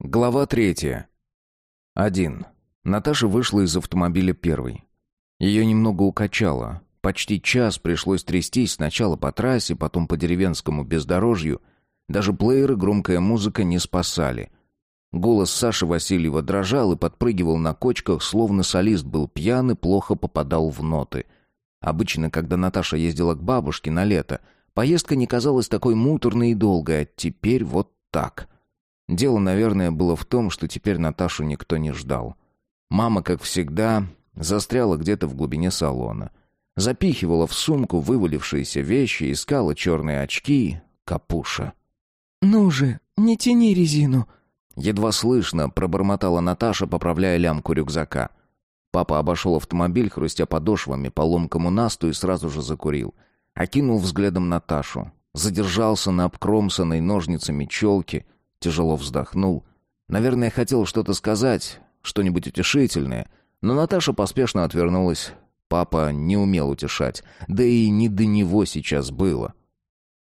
Глава третья. Один. Наташа вышла из автомобиля первой. Ее немного укачало. Почти час пришлось трястись сначала по трассе, потом по деревенскому бездорожью. Даже плееры громкая музыка не спасали. Голос Саши Васильева дрожал и подпрыгивал на кочках, словно солист был пьян и плохо попадал в ноты. Обычно, когда Наташа ездила к бабушке на лето, поездка не казалась такой муторной и долгой, а теперь вот так — Дело, наверное, было в том, что теперь Наташу никто не ждал. Мама, как всегда, застряла где-то в глубине салона. Запихивала в сумку вывалившиеся вещи, искала черные очки, капуша. «Ну же, не тяни резину!» Едва слышно пробормотала Наташа, поправляя лямку рюкзака. Папа обошел автомобиль, хрустя подошвами по ломкому насту и сразу же закурил. Окинул взглядом Наташу. Задержался на обкромсанной ножницами челке — Тяжело вздохнул. Наверное, хотел что-то сказать, что-нибудь утешительное, но Наташа поспешно отвернулась. Папа не умел утешать, да и не до него сейчас было.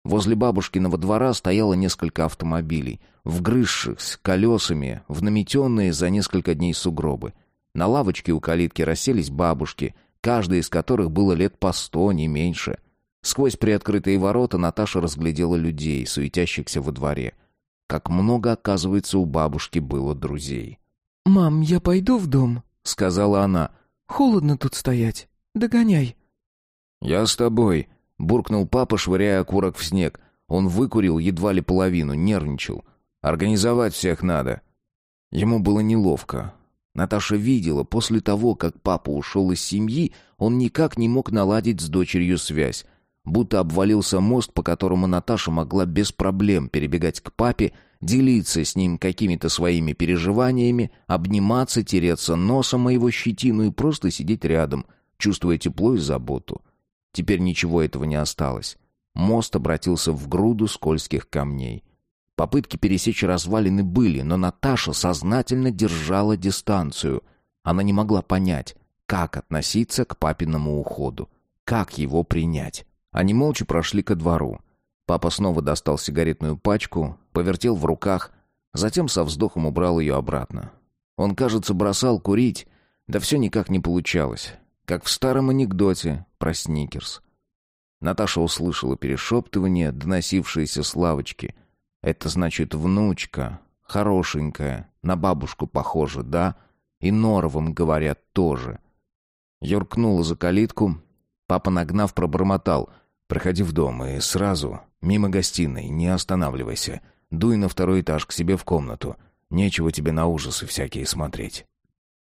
Возле бабушкиного двора стояло несколько автомобилей, вгрызшихся колесами в наметенные за несколько дней сугробы. На лавочке у калитки расселись бабушки, каждая из которых было лет по сто, не меньше. Сквозь приоткрытые ворота Наташа разглядела людей, суетящихся во дворе. Как много, оказывается, у бабушки было друзей. «Мам, я пойду в дом», — сказала она. «Холодно тут стоять. Догоняй». «Я с тобой», — буркнул папа, швыряя окурок в снег. Он выкурил едва ли половину, нервничал. «Организовать всех надо». Ему было неловко. Наташа видела, после того, как папа ушел из семьи, он никак не мог наладить с дочерью связь будто обвалился мост, по которому Наташа могла без проблем перебегать к папе, делиться с ним какими-то своими переживаниями, обниматься, тереться носом о его щетину и просто сидеть рядом, чувствуя тепло и заботу. Теперь ничего этого не осталось. Мост обратился в груду скользких камней. Попытки пересечь развалины были, но Наташа сознательно держала дистанцию. Она не могла понять, как относиться к папиному уходу, как его принять. Они молча прошли ко двору. Папа снова достал сигаретную пачку, повертел в руках, затем со вздохом убрал ее обратно. Он, кажется, бросал курить, да все никак не получалось, как в старом анекдоте про Сникерс. Наташа услышала перешептывание, доносившееся с лавочки. «Это значит внучка, хорошенькая, на бабушку похожа, да? И Норовым говорят тоже». Юркнула за калитку. Папа, нагнав, пробормотал. Проходи в дом и сразу, мимо гостиной, не останавливайся. Дуй на второй этаж к себе в комнату. Нечего тебе на ужасы всякие смотреть.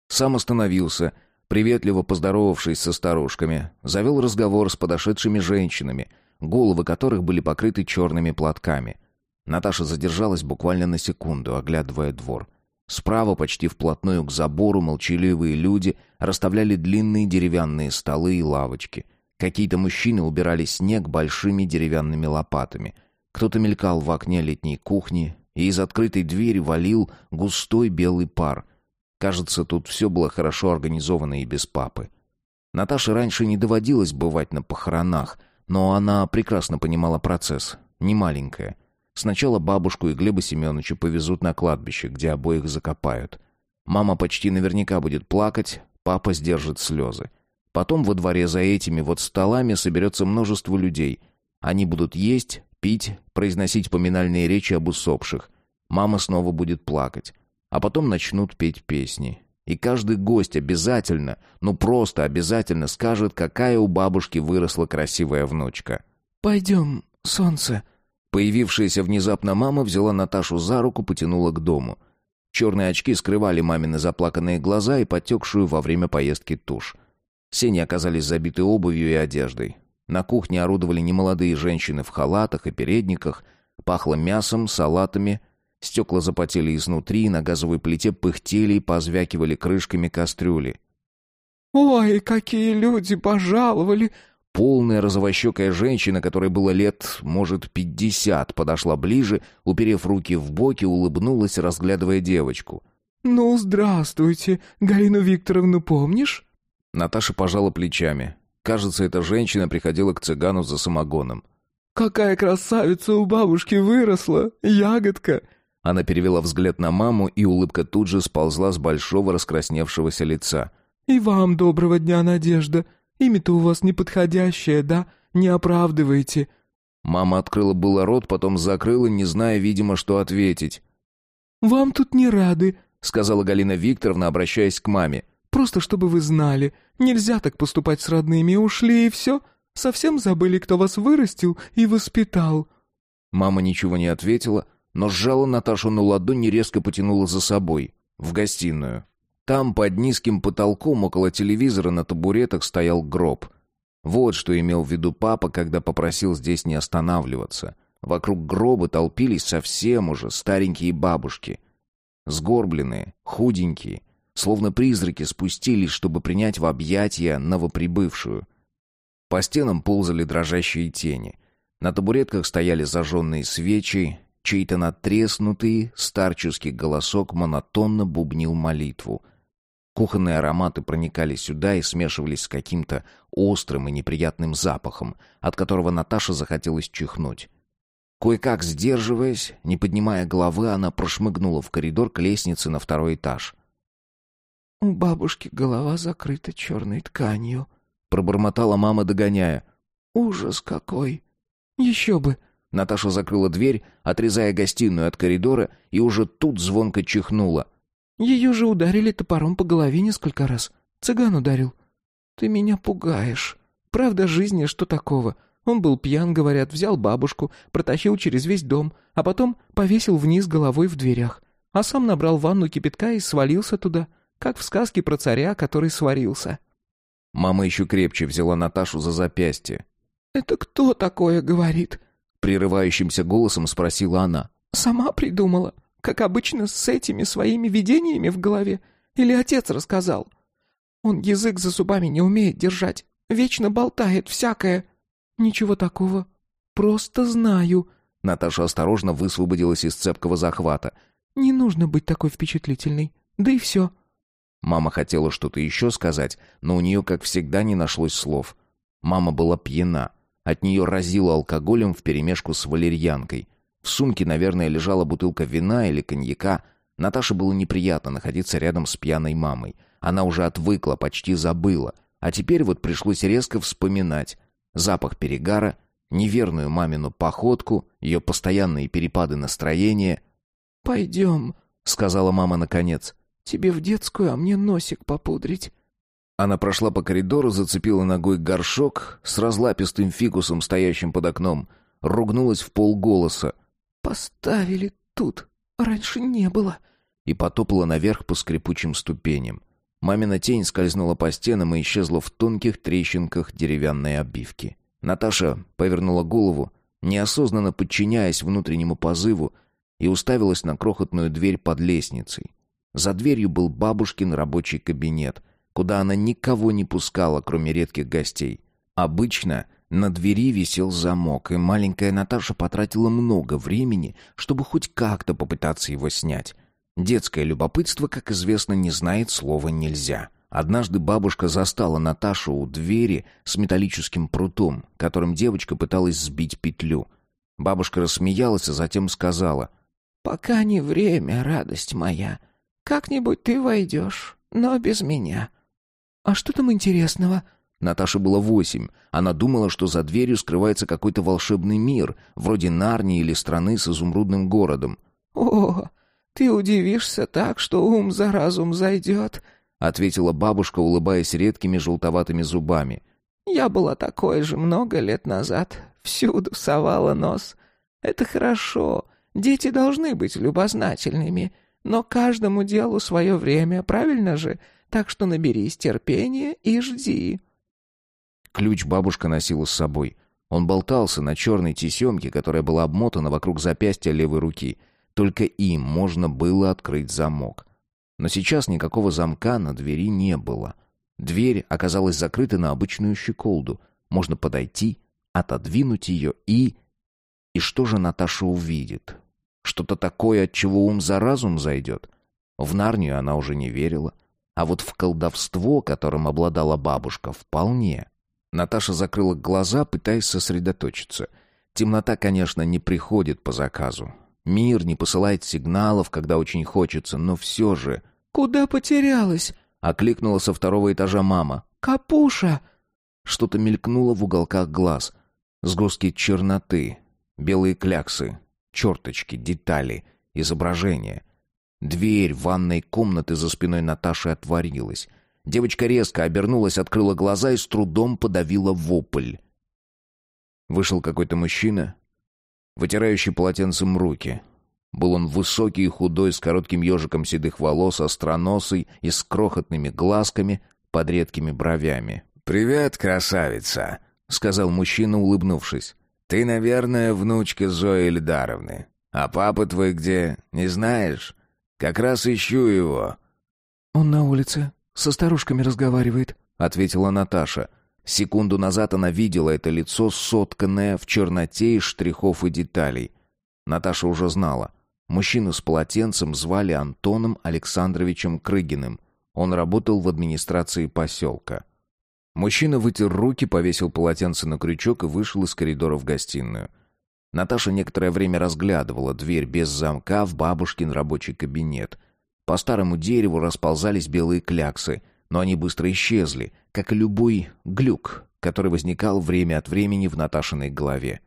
Сам остановился, приветливо поздоровавшись со старушками, завел разговор с подошедшими женщинами, головы которых были покрыты черными платками. Наташа задержалась буквально на секунду, оглядывая двор. Справа, почти вплотную к забору, молчаливые люди расставляли длинные деревянные столы и лавочки. Какие-то мужчины убирали снег большими деревянными лопатами. Кто-то мелькал в окне летней кухни, и из открытой двери валил густой белый пар. Кажется, тут все было хорошо организовано и без папы. Наташе раньше не доводилось бывать на похоронах, но она прекрасно понимала процесс, не маленькая. Сначала бабушку и Глеба Семеновича повезут на кладбище, где обоих закопают. Мама почти наверняка будет плакать, папа сдержит слезы. Потом во дворе за этими вот столами соберется множество людей. Они будут есть, пить, произносить поминальные речи об усопших. Мама снова будет плакать. А потом начнут петь песни. И каждый гость обязательно, ну просто обязательно скажет, какая у бабушки выросла красивая внучка. «Пойдем, солнце». Появившаяся внезапно мама взяла Наташу за руку, потянула к дому. Черные очки скрывали мамины заплаканные глаза и потекшую во время поездки тушь. Сени оказались забиты обувью и одеждой. На кухне орудовали немолодые женщины в халатах и передниках. Пахло мясом, салатами. Стекла запотели изнутри, на газовой плите пыхтели и позвякивали крышками кастрюли. «Ой, какие люди пожаловали!» Полная розовощекая женщина, которой было лет, может, пятьдесят, подошла ближе, уперев руки в боки, улыбнулась, разглядывая девочку. «Ну, здравствуйте. Галину Викторовну помнишь?» Наташа пожала плечами. Кажется, эта женщина приходила к цыгану за самогоном. «Какая красавица у бабушки выросла! Ягодка!» Она перевела взгляд на маму, и улыбка тут же сползла с большого раскрасневшегося лица. «И вам доброго дня, Надежда. Имя-то у вас неподходящее, да? Не оправдывайте». Мама открыла было рот, потом закрыла, не зная, видимо, что ответить. «Вам тут не рады», — сказала Галина Викторовна, обращаясь к маме. «Просто чтобы вы знали, нельзя так поступать с родными, ушли и все. Совсем забыли, кто вас вырастил и воспитал». Мама ничего не ответила, но сжала Наташу на ладонь и резко потянула за собой, в гостиную. Там, под низким потолком, около телевизора на табуретах стоял гроб. Вот что имел в виду папа, когда попросил здесь не останавливаться. Вокруг гроба толпились совсем уже старенькие бабушки. Сгорбленные, худенькие, словно призраки спустились, чтобы принять в объятия новоприбывшую. По стенам ползали дрожащие тени. На табуретках стояли зажженные свечи, чей-то натреснутый старческий голосок монотонно бубнил молитву. Кухонные ароматы проникали сюда и смешивались с каким-то острым и неприятным запахом, от которого Наташа захотелось чихнуть. Кое-как сдерживаясь, не поднимая головы, она прошмыгнула в коридор к лестнице на второй этаж. «У бабушки голова закрыта черной тканью», — пробормотала мама, догоняя. «Ужас какой! Еще бы!» Наташа закрыла дверь, отрезая гостиную от коридора, и уже тут звонко чихнула. Ее же ударили топором по голове несколько раз. Цыган ударил. Ты меня пугаешь. Правда жизни, что такого? Он был пьян, говорят, взял бабушку, протащил через весь дом, а потом повесил вниз головой в дверях. А сам набрал ванну кипятка и свалился туда, как в сказке про царя, который сварился. Мама еще крепче взяла Наташу за запястье. «Это кто такое говорит?» Прерывающимся голосом спросила она. «Сама придумала, как обычно с этими своими видениями в голове? Или отец рассказал? Он язык за зубами не умеет держать, вечно болтает всякое. Ничего такого, просто знаю». Наташа осторожно высвободилась из цепкого захвата. «Не нужно быть такой впечатлительной, да и все». Мама хотела что-то еще сказать, но у нее, как всегда, не нашлось слов. Мама была пьяна. От нее разило алкоголем вперемешку с валерьянкой. В сумке, наверное, лежала бутылка вина или коньяка. Наташе было неприятно находиться рядом с пьяной мамой. Она уже отвыкла, почти забыла. А теперь вот пришлось резко вспоминать. Запах перегара, неверную мамину походку, ее постоянные перепады настроения. «Пойдем», — сказала мама наконец. «Тебе в детскую, а мне носик попудрить». Она прошла по коридору, зацепила ногой горшок с разлапистым фикусом, стоящим под окном, ругнулась в полголоса. «Поставили тут, раньше не было», и потопала наверх по скрипучим ступеням. Мамина тень скользнула по стенам и исчезла в тонких трещинках деревянной обивки. Наташа повернула голову, неосознанно подчиняясь внутреннему позыву, и уставилась на крохотную дверь под лестницей. За дверью был бабушкин рабочий кабинет — куда она никого не пускала, кроме редких гостей. Обычно на двери висел замок, и маленькая Наташа потратила много времени, чтобы хоть как-то попытаться его снять. Детское любопытство, как известно, не знает слова «нельзя». Однажды бабушка застала Наташу у двери с металлическим прутом, которым девочка пыталась сбить петлю. Бабушка рассмеялась, а затем сказала, «Пока не время, радость моя. Как-нибудь ты войдешь, но без меня». «А что там интересного?» Наташе было восемь. Она думала, что за дверью скрывается какой-то волшебный мир, вроде Нарнии или страны с изумрудным городом. «О, ты удивишься так, что ум за разум зайдет», — ответила бабушка, улыбаясь редкими желтоватыми зубами. «Я была такой же много лет назад, всюду совала нос. Это хорошо, дети должны быть любознательными, но каждому делу свое время, правильно же?» Так что наберись терпения и жди». Ключ бабушка носила с собой. Он болтался на черной тесемке, которая была обмотана вокруг запястья левой руки. Только им можно было открыть замок. Но сейчас никакого замка на двери не было. Дверь оказалась закрыта на обычную щеколду. Можно подойти, отодвинуть ее и... И что же Наташа увидит? Что-то такое, от чего ум за разум зайдет? В Нарнию она уже не верила. А вот в колдовство, которым обладала бабушка, вполне. Наташа закрыла глаза, пытаясь сосредоточиться. Темнота, конечно, не приходит по заказу. Мир не посылает сигналов, когда очень хочется, но все же... «Куда потерялась?» — окликнула со второго этажа мама. «Капуша!» Что-то мелькнуло в уголках глаз. Сгустки черноты, белые кляксы, черточки, детали, изображения. Дверь ванной комнаты за спиной Наташи отворилась. Девочка резко обернулась, открыла глаза и с трудом подавила вопль. Вышел какой-то мужчина, вытирающий полотенцем руки. Был он высокий и худой, с коротким ежиком седых волос, остроносый и с крохотными глазками под редкими бровями. «Привет, красавица!» — сказал мужчина, улыбнувшись. «Ты, наверное, внучка Зои Эльдаровны. А папа твой где, не знаешь? Как раз ищу его». «Он на улице, со старушками разговаривает», — ответила Наташа. Секунду назад она видела это лицо, сотканное в черноте из штрихов и деталей. Наташа уже знала. Мужчину с полотенцем звали Антоном Александровичем Крыгиным. Он работал в администрации поселка. Мужчина вытер руки, повесил полотенце на крючок и вышел из коридора в гостиную. Наташа некоторое время разглядывала дверь без замка в бабушкин рабочий кабинет. По старому дереву расползались белые кляксы, но они быстро исчезли, как и любой глюк, который возникал время от времени в Наташиной голове.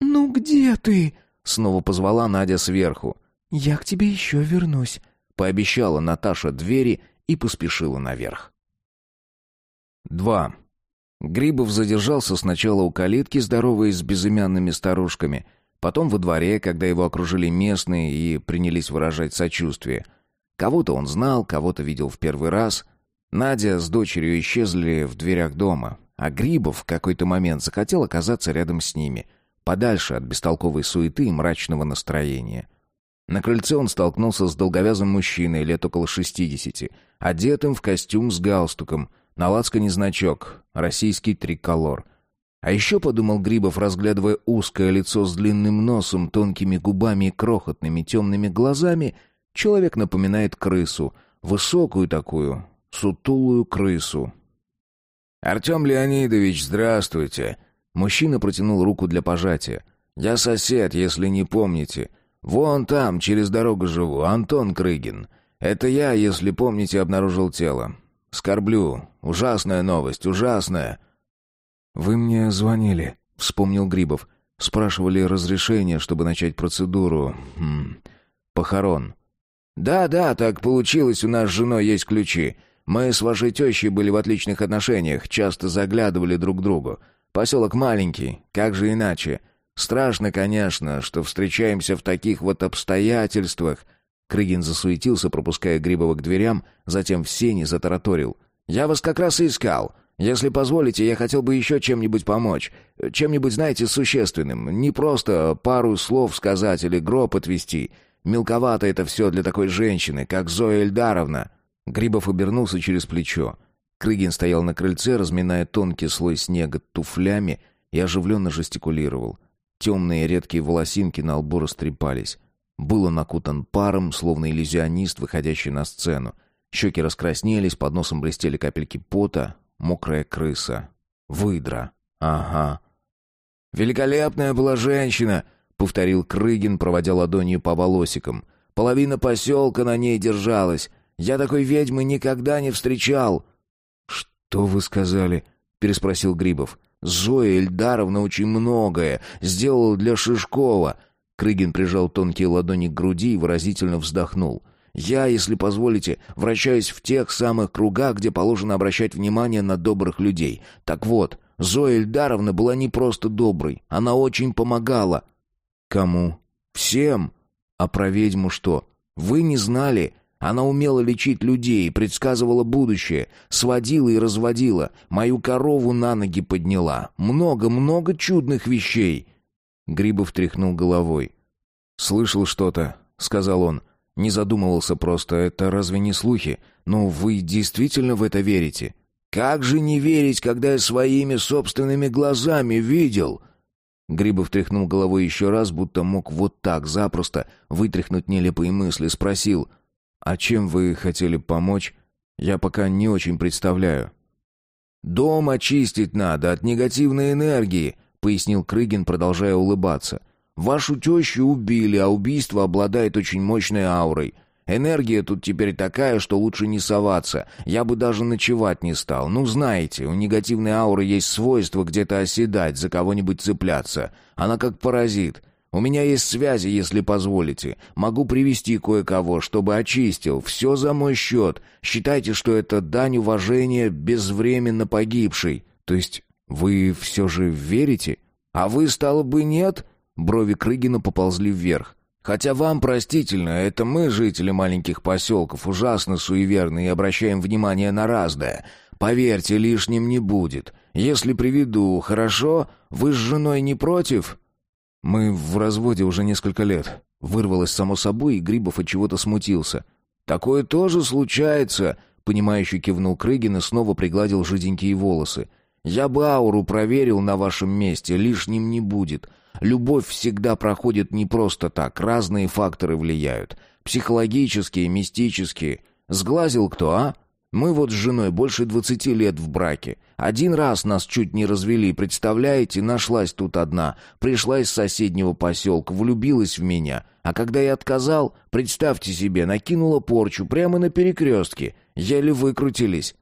«Ну где ты?» — снова позвала Надя сверху. «Я к тебе еще вернусь», — пообещала Наташа двери и поспешила наверх. Два. Грибов задержался сначала у калитки, здороваясь с безымянными старушками, потом во дворе, когда его окружили местные и принялись выражать сочувствие. Кого-то он знал, кого-то видел в первый раз. Надя с дочерью исчезли в дверях дома, а Грибов в какой-то момент захотел оказаться рядом с ними, подальше от бестолковой суеты и мрачного настроения. На крыльце он столкнулся с долговязым мужчиной лет около шестидесяти, одетым в костюм с галстуком — на лацкане значок «Российский триколор». А еще, подумал Грибов, разглядывая узкое лицо с длинным носом, тонкими губами и крохотными темными глазами, человек напоминает крысу, высокую такую, сутулую крысу. «Артем Леонидович, здравствуйте!» Мужчина протянул руку для пожатия. «Я сосед, если не помните. Вон там, через дорогу живу, Антон Крыгин. Это я, если помните, обнаружил тело. Скорблю. Ужасная новость, ужасная. Вы мне звонили, вспомнил Грибов. Спрашивали разрешение, чтобы начать процедуру хм, похорон. Да, да, так получилось. У нас с женой есть ключи. Мы с вашей тещей были в отличных отношениях, часто заглядывали друг к другу. Поселок маленький, как же иначе? Страшно, конечно, что встречаемся в таких вот обстоятельствах. Крыгин засуетился, пропуская Грибова к дверям, затем в сени затараторил. «Я вас как раз и искал. Если позволите, я хотел бы еще чем-нибудь помочь. Чем-нибудь, знаете, существенным. Не просто пару слов сказать или гроб отвести. Мелковато это все для такой женщины, как Зоя Эльдаровна». Грибов обернулся через плечо. Крыгин стоял на крыльце, разминая тонкий слой снега туфлями и оживленно жестикулировал. Темные редкие волосинки на лбу растрепались. Был он окутан паром, словно иллюзионист, выходящий на сцену. Щеки раскраснелись, под носом блестели капельки пота. Мокрая крыса. Выдра. Ага. «Великолепная была женщина!» — повторил Крыгин, проводя ладонью по волосикам. «Половина поселка на ней держалась. Я такой ведьмы никогда не встречал!» «Что вы сказали?» — переспросил Грибов. «Зоя Эльдаровна очень многое сделала для Шишкова. Крыгин прижал тонкие ладони к груди и выразительно вздохнул. «Я, если позволите, вращаюсь в тех самых кругах, где положено обращать внимание на добрых людей. Так вот, Зоя Эльдаровна была не просто доброй, она очень помогала». «Кому?» «Всем». «А про ведьму что?» «Вы не знали?» Она умела лечить людей, предсказывала будущее, сводила и разводила, мою корову на ноги подняла. Много-много чудных вещей. Грибов тряхнул головой. «Слышал что-то», — сказал он. «Не задумывался просто. Это разве не слухи? Ну, вы действительно в это верите?» «Как же не верить, когда я своими собственными глазами видел?» Грибов тряхнул головой еще раз, будто мог вот так запросто вытряхнуть нелепые мысли. Спросил, «А чем вы хотели помочь? Я пока не очень представляю». «Дом очистить надо от негативной энергии», пояснил Крыгин, продолжая улыбаться. Вашу тещу убили, а убийство обладает очень мощной аурой. Энергия тут теперь такая, что лучше не соваться. Я бы даже ночевать не стал. Ну, знаете, у негативной ауры есть свойство где-то оседать, за кого-нибудь цепляться. Она как паразит. У меня есть связи, если позволите. Могу привести кое-кого, чтобы очистил. Все за мой счет. Считайте, что это дань уважения безвременно погибшей. То есть вы все же верите? А вы, стало бы, нет?» Брови Крыгина поползли вверх. Хотя вам простительно, это мы, жители маленьких поселков, ужасно суеверны и обращаем внимание на разное. Поверьте, лишним не будет. Если приведу, хорошо? Вы с женой не против?» «Мы в разводе уже несколько лет». Вырвалось само собой, и Грибов от чего-то смутился. «Такое тоже случается», — понимающе кивнул Крыгин и снова пригладил жиденькие волосы. «Я бы ауру проверил на вашем месте, лишним не будет. Любовь всегда проходит не просто так, разные факторы влияют. Психологические, мистические. Сглазил кто, а? Мы вот с женой больше двадцати лет в браке. Один раз нас чуть не развели, представляете? Нашлась тут одна. Пришла из соседнего поселка, влюбилась в меня. А когда я отказал, представьте себе, накинула порчу прямо на перекрестке. Еле выкрутились.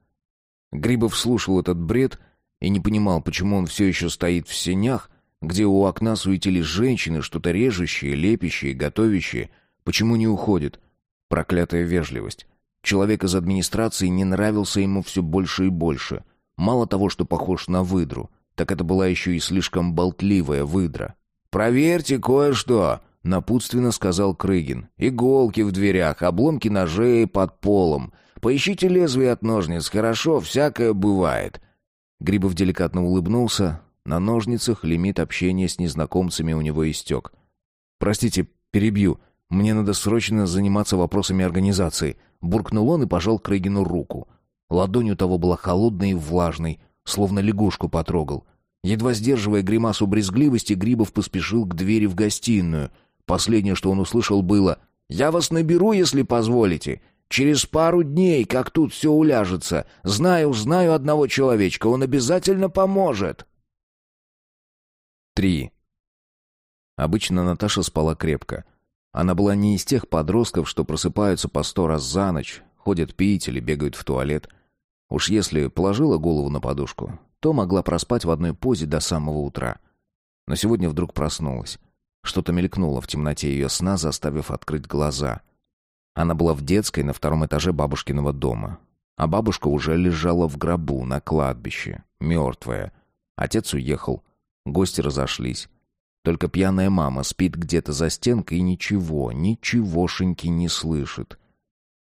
Грибов слушал этот бред и не понимал, почему он все еще стоит в сенях, где у окна суетились женщины, что-то режущие, лепящие, готовящие. Почему не уходит? Проклятая вежливость. Человек из администрации не нравился ему все больше и больше. Мало того, что похож на выдру, так это была еще и слишком болтливая выдра. «Проверьте кое-что», — напутственно сказал Крыгин. «Иголки в дверях, обломки ножей под полом. Поищите лезвие от ножниц, хорошо, всякое бывает». Грибов деликатно улыбнулся, на ножницах лимит общения с незнакомцами у него истек. «Простите, перебью. Мне надо срочно заниматься вопросами организации», — буркнул он и пожал Крыгину руку. Ладонь у того была холодной и влажной, словно лягушку потрогал. Едва сдерживая гримасу брезгливости, Грибов поспешил к двери в гостиную. Последнее, что он услышал, было «Я вас наберу, если позволите. Через пару дней, как тут все уляжется. Знаю, знаю одного человечка, он обязательно поможет». 3. Обычно Наташа спала крепко. Она была не из тех подростков, что просыпаются по сто раз за ночь, ходят пить или бегают в туалет. Уж если положила голову на подушку, то могла проспать в одной позе до самого утра. Но сегодня вдруг проснулась. Что-то мелькнуло в темноте ее сна, заставив открыть глаза. Она была в детской на втором этаже бабушкиного дома. А бабушка уже лежала в гробу на кладбище, мертвая. Отец уехал. Гости разошлись. Только пьяная мама спит где-то за стенкой и ничего, ничегошеньки не слышит.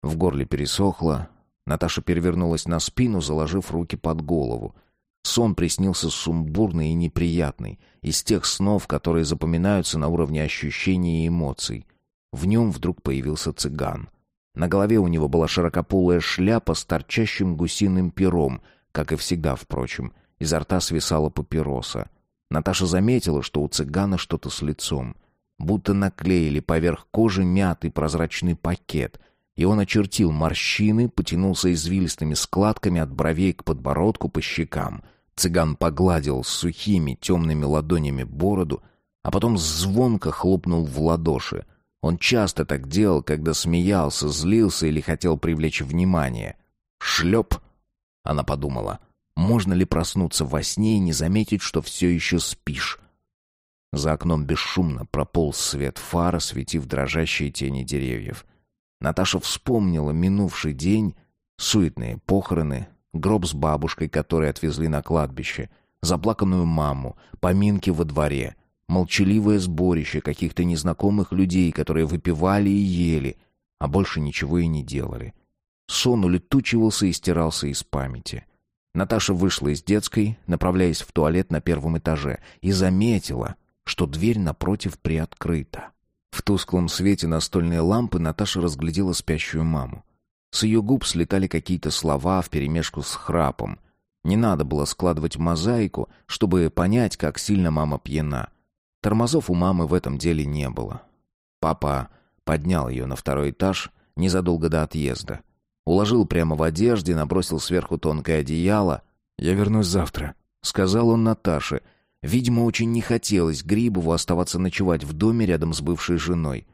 В горле пересохло. Наташа перевернулась на спину, заложив руки под голову. Сон приснился сумбурный и неприятный, из тех снов, которые запоминаются на уровне ощущений и эмоций. В нем вдруг появился цыган. На голове у него была широкополая шляпа с торчащим гусиным пером, как и всегда, впрочем. Изо рта свисала папироса. Наташа заметила, что у цыгана что-то с лицом. Будто наклеили поверх кожи мятый прозрачный пакет, и он очертил морщины, потянулся извилистыми складками от бровей к подбородку по щекам. Цыган погладил сухими темными ладонями бороду, а потом звонко хлопнул в ладоши. Он часто так делал, когда смеялся, злился или хотел привлечь внимание. «Шлеп!» — она подумала — можно ли проснуться во сне и не заметить, что все еще спишь? За окном бесшумно прополз свет фара, светив дрожащие тени деревьев. Наташа вспомнила минувший день, суетные похороны, гроб с бабушкой, который отвезли на кладбище, заплаканную маму, поминки во дворе, молчаливое сборище каких-то незнакомых людей, которые выпивали и ели, а больше ничего и не делали. Сон улетучивался и стирался из памяти. Наташа вышла из детской, направляясь в туалет на первом этаже, и заметила, что дверь напротив приоткрыта. В тусклом свете настольной лампы Наташа разглядела спящую маму. С ее губ слетали какие-то слова вперемешку с храпом. Не надо было складывать мозаику, чтобы понять, как сильно мама пьяна. Тормозов у мамы в этом деле не было. Папа поднял ее на второй этаж незадолго до отъезда. Уложил прямо в одежде, набросил сверху тонкое одеяло. «Я вернусь завтра», — сказал он Наташе. Видимо, очень не хотелось Грибову оставаться ночевать в доме рядом с бывшей женой.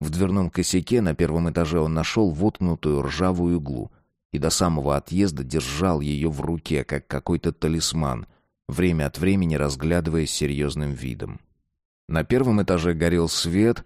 В дверном косяке на первом этаже он нашел воткнутую ржавую иглу и до самого отъезда держал ее в руке, как какой-то талисман, время от времени разглядывая серьезным видом. На первом этаже горел свет,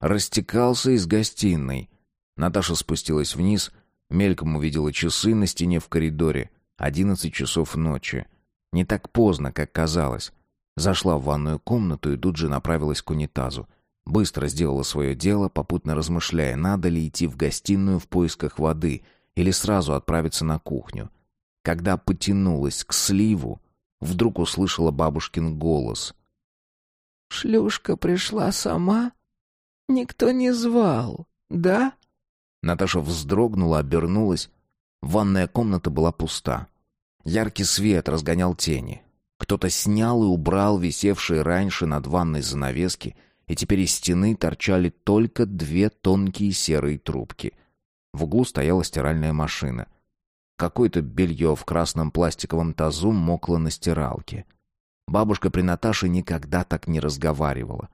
растекался из гостиной. Наташа спустилась вниз, мельком увидела часы на стене в коридоре. Одиннадцать часов ночи. Не так поздно, как казалось. Зашла в ванную комнату и тут же направилась к унитазу. Быстро сделала свое дело, попутно размышляя, надо ли идти в гостиную в поисках воды или сразу отправиться на кухню. Когда потянулась к сливу, вдруг услышала бабушкин голос. «Шлюшка пришла сама? Никто не звал, да?» Наташа вздрогнула, обернулась. Ванная комната была пуста. Яркий свет разгонял тени. Кто-то снял и убрал висевшие раньше над ванной занавески, и теперь из стены торчали только две тонкие серые трубки. В углу стояла стиральная машина. Какое-то белье в красном пластиковом тазу мокло на стиралке. Бабушка при Наташе никогда так не разговаривала.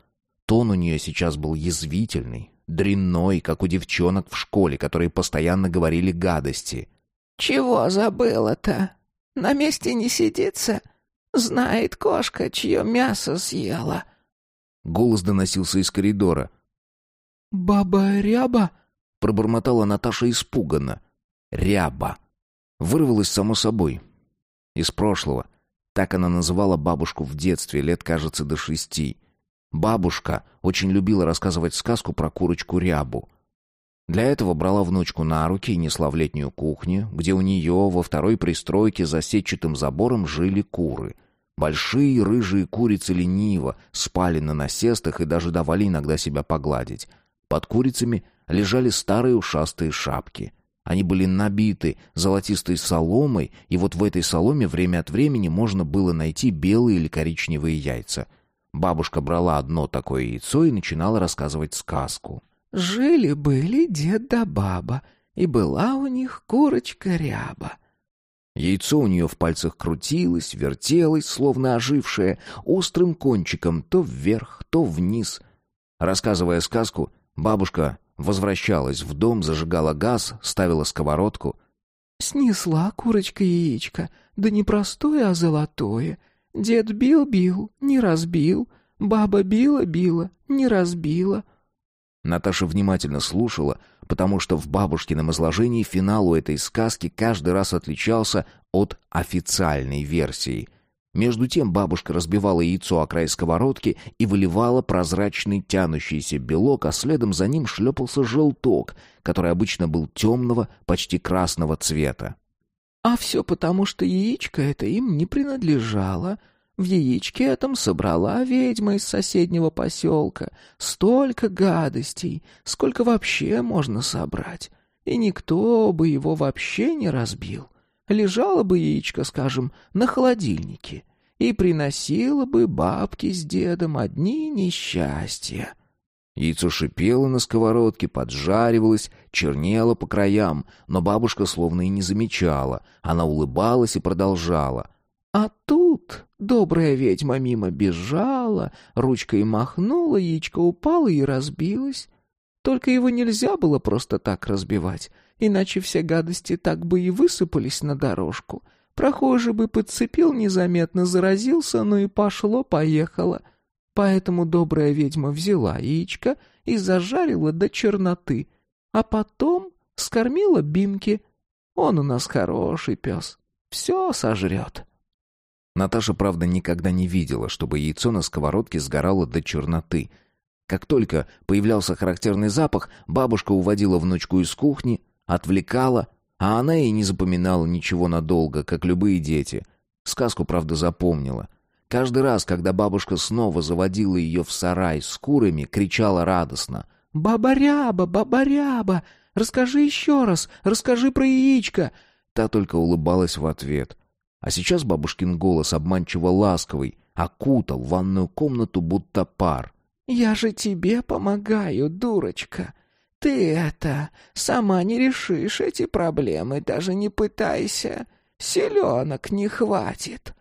Тон у нее сейчас был язвительный, дрянной, как у девчонок в школе, которые постоянно говорили гадости. «Чего забыла-то? На месте не сидится?» Знает кошка, чье мясо съела. Голос доносился из коридора. «Баба Ряба?» — пробормотала Наташа испуганно. «Ряба». Вырвалась само собой. Из прошлого. Так она называла бабушку в детстве, лет, кажется, до шести. Бабушка очень любила рассказывать сказку про курочку Рябу. Для этого брала внучку на руки и несла в летнюю кухню, где у нее во второй пристройке за сетчатым забором жили куры. Большие рыжие курицы лениво спали на насестах и даже давали иногда себя погладить. Под курицами лежали старые ушастые шапки. Они были набиты золотистой соломой, и вот в этой соломе время от времени можно было найти белые или коричневые яйца. Бабушка брала одно такое яйцо и начинала рассказывать сказку. Жили-были дед да баба, и была у них курочка ряба. Яйцо у нее в пальцах крутилось, вертелось, словно ожившее, острым кончиком то вверх, то вниз. Рассказывая сказку, бабушка возвращалась в дом, зажигала газ, ставила сковородку. «Снесла курочка яичко, да не простое, а золотое. Дед бил-бил, не разбил, баба била-била, не разбила». Наташа внимательно слушала, потому что в бабушкином изложении финал у этой сказки каждый раз отличался от официальной версии. Между тем бабушка разбивала яйцо о край сковородки и выливала прозрачный тянущийся белок, а следом за ним шлепался желток, который обычно был темного, почти красного цвета. «А все потому, что яичко это им не принадлежало», в яичке этом собрала ведьма из соседнего поселка. Столько гадостей, сколько вообще можно собрать. И никто бы его вообще не разбил. Лежало бы яичко, скажем, на холодильнике, и приносило бы бабки с дедом одни несчастья. Яйцо шипело на сковородке, поджаривалось, чернело по краям, но бабушка словно и не замечала. Она улыбалась и продолжала. А тут добрая ведьма мимо бежала, ручкой махнула, яичко упало и разбилось. Только его нельзя было просто так разбивать, иначе все гадости так бы и высыпались на дорожку. Прохожий бы подцепил незаметно, заразился, ну и пошло-поехало. Поэтому добрая ведьма взяла яичко и зажарила до черноты, а потом скормила Бимке. Он у нас хороший пес, все сожрет. Наташа, правда, никогда не видела, чтобы яйцо на сковородке сгорало до черноты. Как только появлялся характерный запах, бабушка уводила внучку из кухни, отвлекала, а она и не запоминала ничего надолго, как любые дети. Сказку, правда, запомнила. Каждый раз, когда бабушка снова заводила ее в сарай с курами, кричала радостно. «Баба-ряба, баба-ряба! Расскажи еще раз, расскажи про яичко!» Та только улыбалась в ответ — а сейчас бабушкин голос, обманчиво ласковый, окутал ванную комнату будто пар. «Я же тебе помогаю, дурочка. Ты это, сама не решишь эти проблемы, даже не пытайся. Селенок не хватит».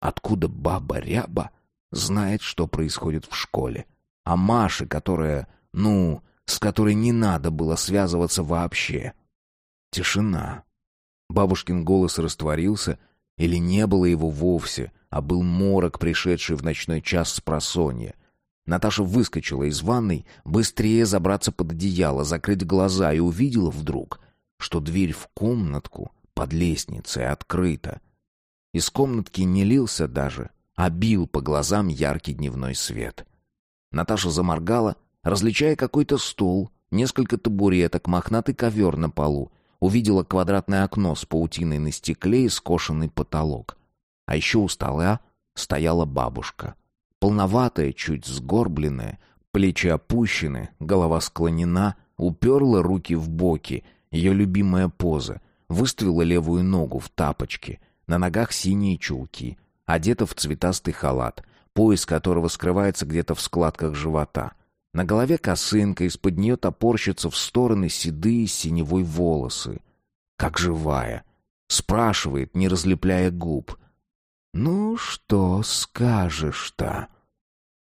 Откуда баба Ряба знает, что происходит в школе? А Маша, которая, ну, с которой не надо было связываться вообще. Тишина. Бабушкин голос растворился, или не было его вовсе, а был морок, пришедший в ночной час с просонья. Наташа выскочила из ванной, быстрее забраться под одеяло, закрыть глаза и увидела вдруг, что дверь в комнатку под лестницей открыта. Из комнатки не лился даже, а бил по глазам яркий дневной свет. Наташа заморгала, различая какой-то стол, несколько табуреток, мохнатый ковер на полу, увидела квадратное окно с паутиной на стекле и скошенный потолок. А еще у стола стояла бабушка. Полноватая, чуть сгорбленная, плечи опущены, голова склонена, уперла руки в боки, ее любимая поза, выставила левую ногу в тапочки, на ногах синие чулки, одета в цветастый халат, пояс которого скрывается где-то в складках живота — на голове косынка, из-под нее топорщатся в стороны седые синевой волосы. Как живая. Спрашивает, не разлепляя губ. «Ну, что скажешь-то?»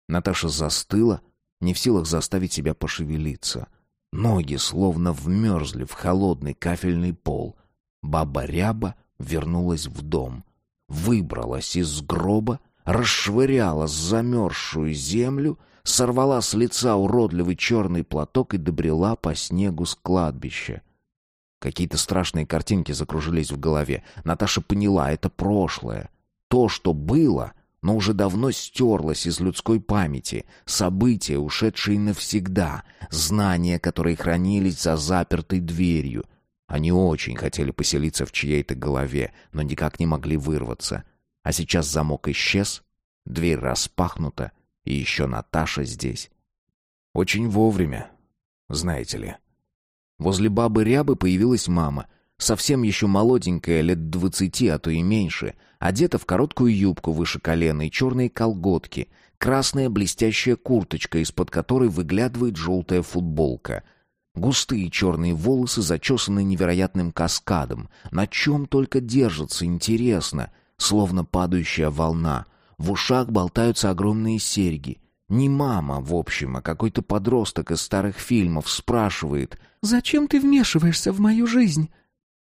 Наташа застыла, не в силах заставить себя пошевелиться. Ноги словно вмерзли в холодный кафельный пол. Баба-ряба вернулась в дом. Выбралась из гроба, расшвыряла замерзшую землю — сорвала с лица уродливый черный платок и добрела по снегу с кладбища. Какие-то страшные картинки закружились в голове. Наташа поняла, это прошлое. То, что было, но уже давно стерлось из людской памяти. События, ушедшие навсегда. Знания, которые хранились за запертой дверью. Они очень хотели поселиться в чьей-то голове, но никак не могли вырваться. А сейчас замок исчез, дверь распахнута, и еще Наташа здесь. Очень вовремя, знаете ли. Возле бабы Рябы появилась мама, совсем еще молоденькая, лет двадцати, а то и меньше, одета в короткую юбку выше колена и черные колготки, красная блестящая курточка, из-под которой выглядывает желтая футболка — Густые черные волосы зачесаны невероятным каскадом. На чем только держится, интересно, словно падающая волна. В ушах болтаются огромные серьги. Не мама, в общем, а какой-то подросток из старых фильмов спрашивает «Зачем ты вмешиваешься в мою жизнь?»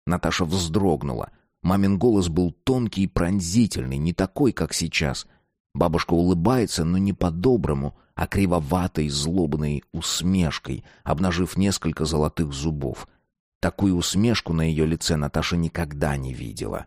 Наташа вздрогнула. Мамин голос был тонкий и пронзительный, не такой, как сейчас. Бабушка улыбается, но не по-доброму, а кривоватой, злобной усмешкой, обнажив несколько золотых зубов. Такую усмешку на ее лице Наташа никогда не видела.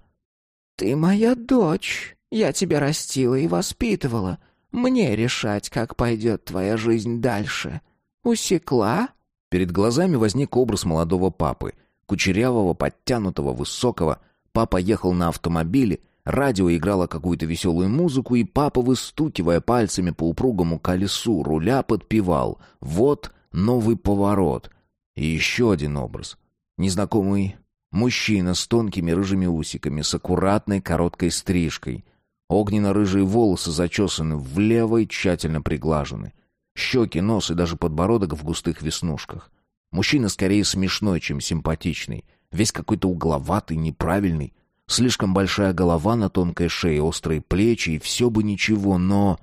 «Ты моя дочь», я тебя растила и воспитывала. Мне решать, как пойдет твоя жизнь дальше. Усекла?» Перед глазами возник образ молодого папы. Кучерявого, подтянутого, высокого. Папа ехал на автомобиле, радио играло какую-то веселую музыку, и папа, выстукивая пальцами по упругому колесу, руля подпевал «Вот новый поворот». И еще один образ. Незнакомый мужчина с тонкими рыжими усиками, с аккуратной короткой стрижкой. Огненно-рыжие волосы зачесаны влево и тщательно приглажены. Щеки, нос и даже подбородок в густых веснушках. Мужчина скорее смешной, чем симпатичный. Весь какой-то угловатый, неправильный. Слишком большая голова на тонкой шее, острые плечи, и все бы ничего, но...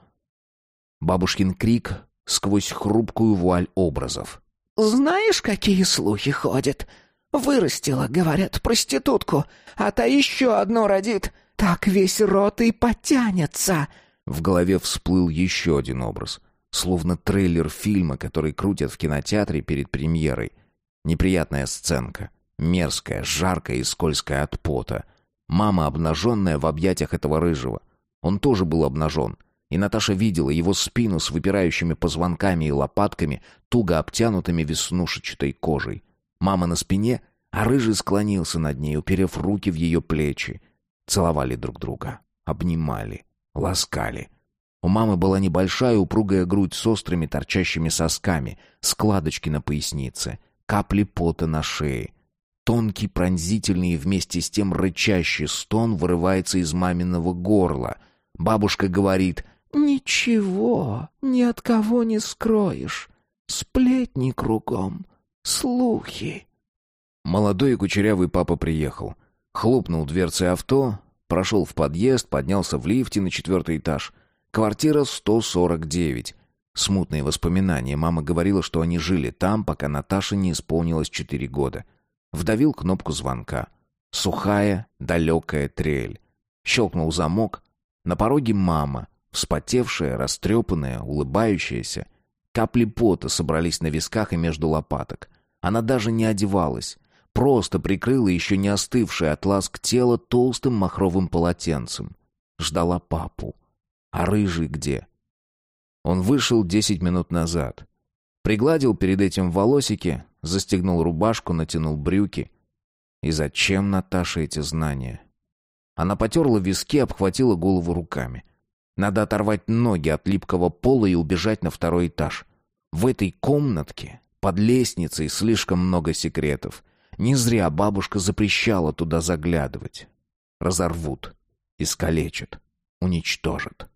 Бабушкин крик сквозь хрупкую вуаль образов. «Знаешь, какие слухи ходят? Вырастила, говорят, проститутку, а та еще одно родит. Так весь рот и потянется!» В голове всплыл еще один образ. Словно трейлер фильма, который крутят в кинотеатре перед премьерой. Неприятная сценка. Мерзкая, жаркая и скользкая от пота. Мама, обнаженная в объятиях этого рыжего. Он тоже был обнажен. И Наташа видела его спину с выпирающими позвонками и лопатками, туго обтянутыми веснушечатой кожей. Мама на спине, а рыжий склонился над ней, уперев руки в ее плечи. Целовали друг друга, обнимали, ласкали. У мамы была небольшая упругая грудь с острыми торчащими сосками, складочки на пояснице, капли пота на шее. Тонкий, пронзительный и вместе с тем рычащий стон вырывается из маминого горла. Бабушка говорит «Ничего, ни от кого не скроешь. Сплетни кругом, слухи». Молодой и кучерявый папа приехал — Хлопнул дверцей авто, Прошел в подъезд, поднялся в лифте на четвертый этаж. Квартира 149. Смутные воспоминания. Мама говорила, что они жили там, пока Наташе не исполнилось четыре года. Вдавил кнопку звонка. Сухая, далекая трель. Щелкнул замок. На пороге мама, вспотевшая, растрепанная, улыбающаяся. Капли пота собрались на висках и между лопаток. Она даже не одевалась. Просто прикрыла еще не остывшее от ласк тело толстым махровым полотенцем. Ждала папу. А рыжий где? Он вышел десять минут назад. Пригладил перед этим волосики, застегнул рубашку, натянул брюки. И зачем Наташе эти знания? Она потерла виски, обхватила голову руками. Надо оторвать ноги от липкого пола и убежать на второй этаж. В этой комнатке, под лестницей, слишком много секретов. Не зря бабушка запрещала туда заглядывать. Разорвут, искалечат, уничтожат.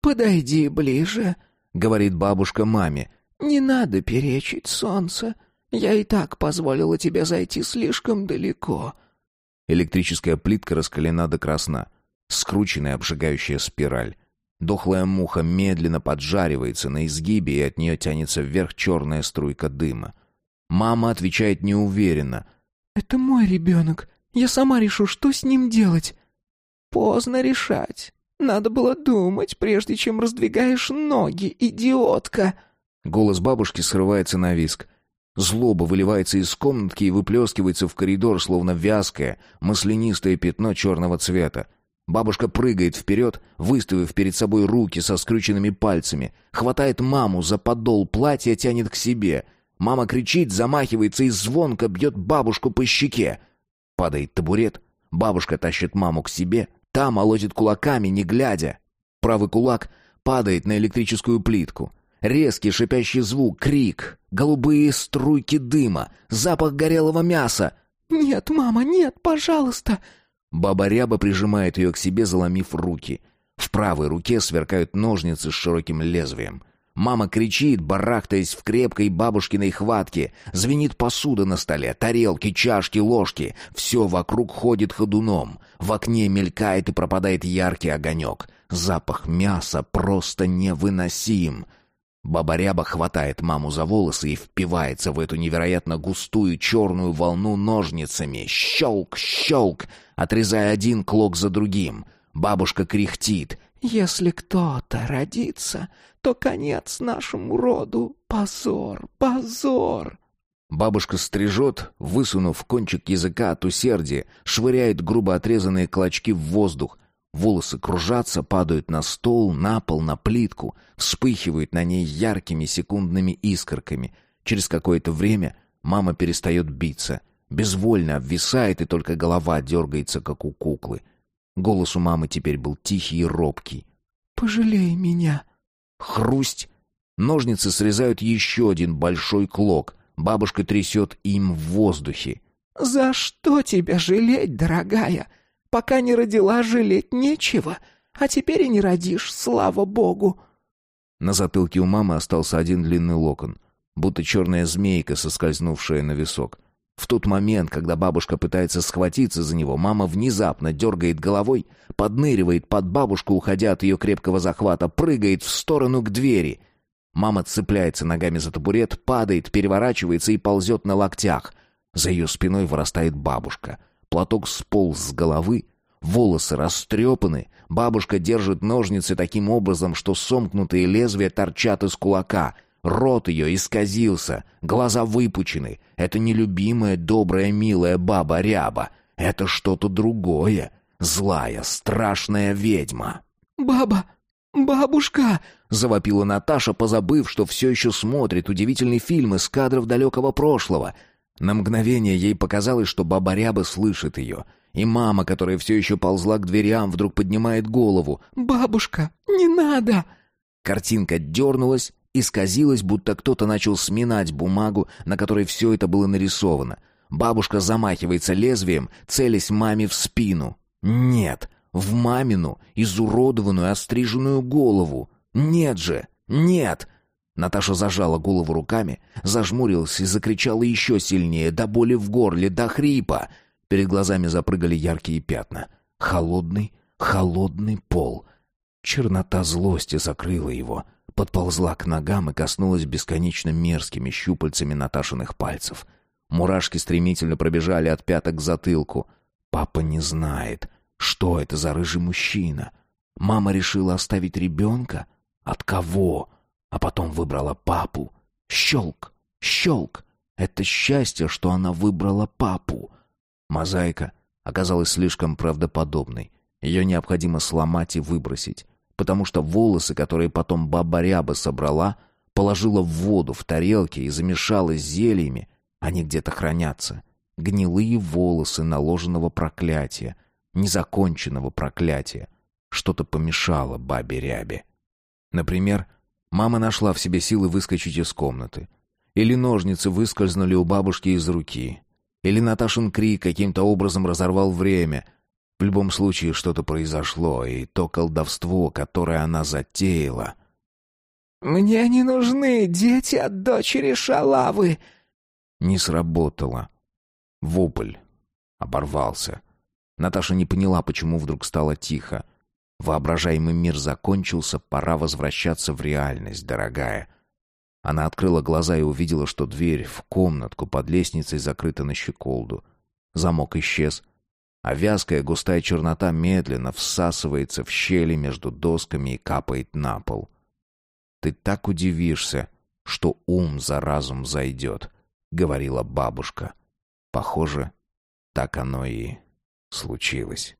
«Подойди ближе», — говорит бабушка маме. «Не надо перечить солнце. Я и так позволила тебе зайти слишком далеко». Электрическая плитка раскалена до красна. Скрученная обжигающая спираль. Дохлая муха медленно поджаривается на изгибе, и от нее тянется вверх черная струйка дыма. Мама отвечает неуверенно. «Это мой ребенок. Я сама решу, что с ним делать». «Поздно решать. Надо было думать, прежде чем раздвигаешь ноги, идиотка!» Голос бабушки срывается на виск. Злоба выливается из комнатки и выплескивается в коридор, словно вязкое, маслянистое пятно черного цвета. Бабушка прыгает вперед, выставив перед собой руки со скрюченными пальцами, хватает маму за подол платья, тянет к себе. Мама кричит, замахивается и звонко бьет бабушку по щеке. Падает табурет, бабушка тащит маму к себе, Та молотит кулаками, не глядя. Правый кулак падает на электрическую плитку. Резкий шипящий звук, крик, голубые струйки дыма, запах горелого мяса. «Нет, мама, нет, пожалуйста!» Баба Ряба прижимает ее к себе, заломив руки. В правой руке сверкают ножницы с широким лезвием. Мама кричит, барахтаясь в крепкой бабушкиной хватке. Звенит посуда на столе, тарелки, чашки, ложки. Все вокруг ходит ходуном. В окне мелькает и пропадает яркий огонек. Запах мяса просто невыносим. Баба-ряба хватает маму за волосы и впивается в эту невероятно густую черную волну ножницами. Щелк, щелк, отрезая один клок за другим. Бабушка кряхтит. «Если кто-то родится, то конец нашему роду. Позор, позор!» Бабушка стрижет, высунув кончик языка от усердия, швыряет грубо отрезанные клочки в воздух. Волосы кружатся, падают на стол, на пол, на плитку, вспыхивают на ней яркими секундными искорками. Через какое-то время мама перестает биться, безвольно обвисает, и только голова дергается, как у куклы. Голос у мамы теперь был тихий и робкий. «Пожалей меня!» Хрусть. Ножницы срезают еще один большой клок. Бабушка трясет им в воздухе. «За что тебя жалеть, дорогая? Пока не родила, жалеть нечего. А теперь и не родишь, слава богу!» На затылке у мамы остался один длинный локон, будто черная змейка, соскользнувшая на висок. В тот момент, когда бабушка пытается схватиться за него, мама внезапно дергает головой, подныривает под бабушку, уходя от ее крепкого захвата, прыгает в сторону к двери. Мама цепляется ногами за табурет, падает, переворачивается и ползет на локтях. За ее спиной вырастает бабушка. Платок сполз с головы, волосы растрепаны. Бабушка держит ножницы таким образом, что сомкнутые лезвия торчат из кулака — Рот ее исказился, глаза выпучены. Это нелюбимая, добрая, милая баба-ряба. Это что-то другое. Злая, страшная ведьма. «Баба! Бабушка!» — завопила Наташа, позабыв, что все еще смотрит удивительный фильм из кадров далекого прошлого. На мгновение ей показалось, что баба-ряба слышит ее. И мама, которая все еще ползла к дверям, вдруг поднимает голову. «Бабушка, не надо!» Картинка дернулась, исказилось, будто кто-то начал сминать бумагу, на которой все это было нарисовано. Бабушка замахивается лезвием, целясь маме в спину. Нет, в мамину, изуродованную, остриженную голову. Нет же, нет! Наташа зажала голову руками, зажмурилась и закричала еще сильнее, до боли в горле, до хрипа. Перед глазами запрыгали яркие пятна. Холодный, холодный пол. Чернота злости закрыла его, подползла к ногам и коснулась бесконечно мерзкими щупальцами Наташиных пальцев. Мурашки стремительно пробежали от пяток к затылку. Папа не знает, что это за рыжий мужчина. Мама решила оставить ребенка? От кого? А потом выбрала папу. Щелк, щелк. Это счастье, что она выбрала папу. Мозаика оказалась слишком правдоподобной. Ее необходимо сломать и выбросить, потому что волосы, которые потом баба Ряба собрала, положила в воду в тарелке и замешала с зельями, они где-то хранятся. Гнилые волосы наложенного проклятия, незаконченного проклятия. Что-то помешало бабе Рябе. Например, мама нашла в себе силы выскочить из комнаты. Или ножницы выскользнули у бабушки из руки. Или Наташин крик каким-то образом разорвал время. В любом случае что-то произошло, и то колдовство, которое она затеяла... «Мне не нужны дети от дочери шалавы!» Не сработало. Вопль оборвался. Наташа не поняла, почему вдруг стало тихо. Воображаемый мир закончился, пора возвращаться в реальность, дорогая. Она открыла глаза и увидела, что дверь в комнатку под лестницей закрыта на щеколду. Замок исчез, а вязкая густая чернота медленно всасывается в щели между досками и капает на пол. «Ты так удивишься, что ум за разум зайдет», — говорила бабушка. Похоже, так оно и случилось.